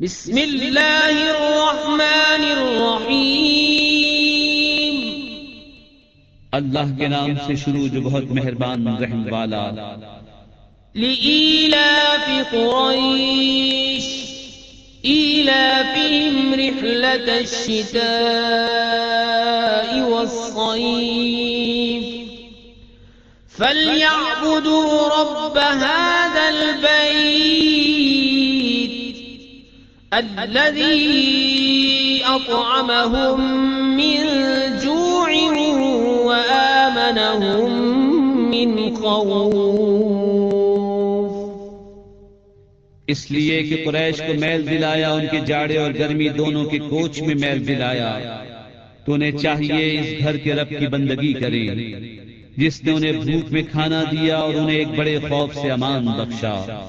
بسم اللہ الرحمن الرحیم اللہ کے نام سے شروع جو بہت مہربان رحم والا. لإيلاف قريش. إيلافهم رحلة الشتاء والصيف. فليعبدوا رب هذا الذي أطعمهم من جوع وآمنهم من خوف. اس لیے کہ قریش کو میل دلایا، ان کے جاڑے اور گرمی دونوں کے کوچ میں میل دلایا۔ تو انہیں چاہیے اس گھر کے رب کی بندگی کریں۔ جس نے انہیں بھوک میں کھانا دیا اور انہیں ایک بڑے خوف سے امان بخشا۔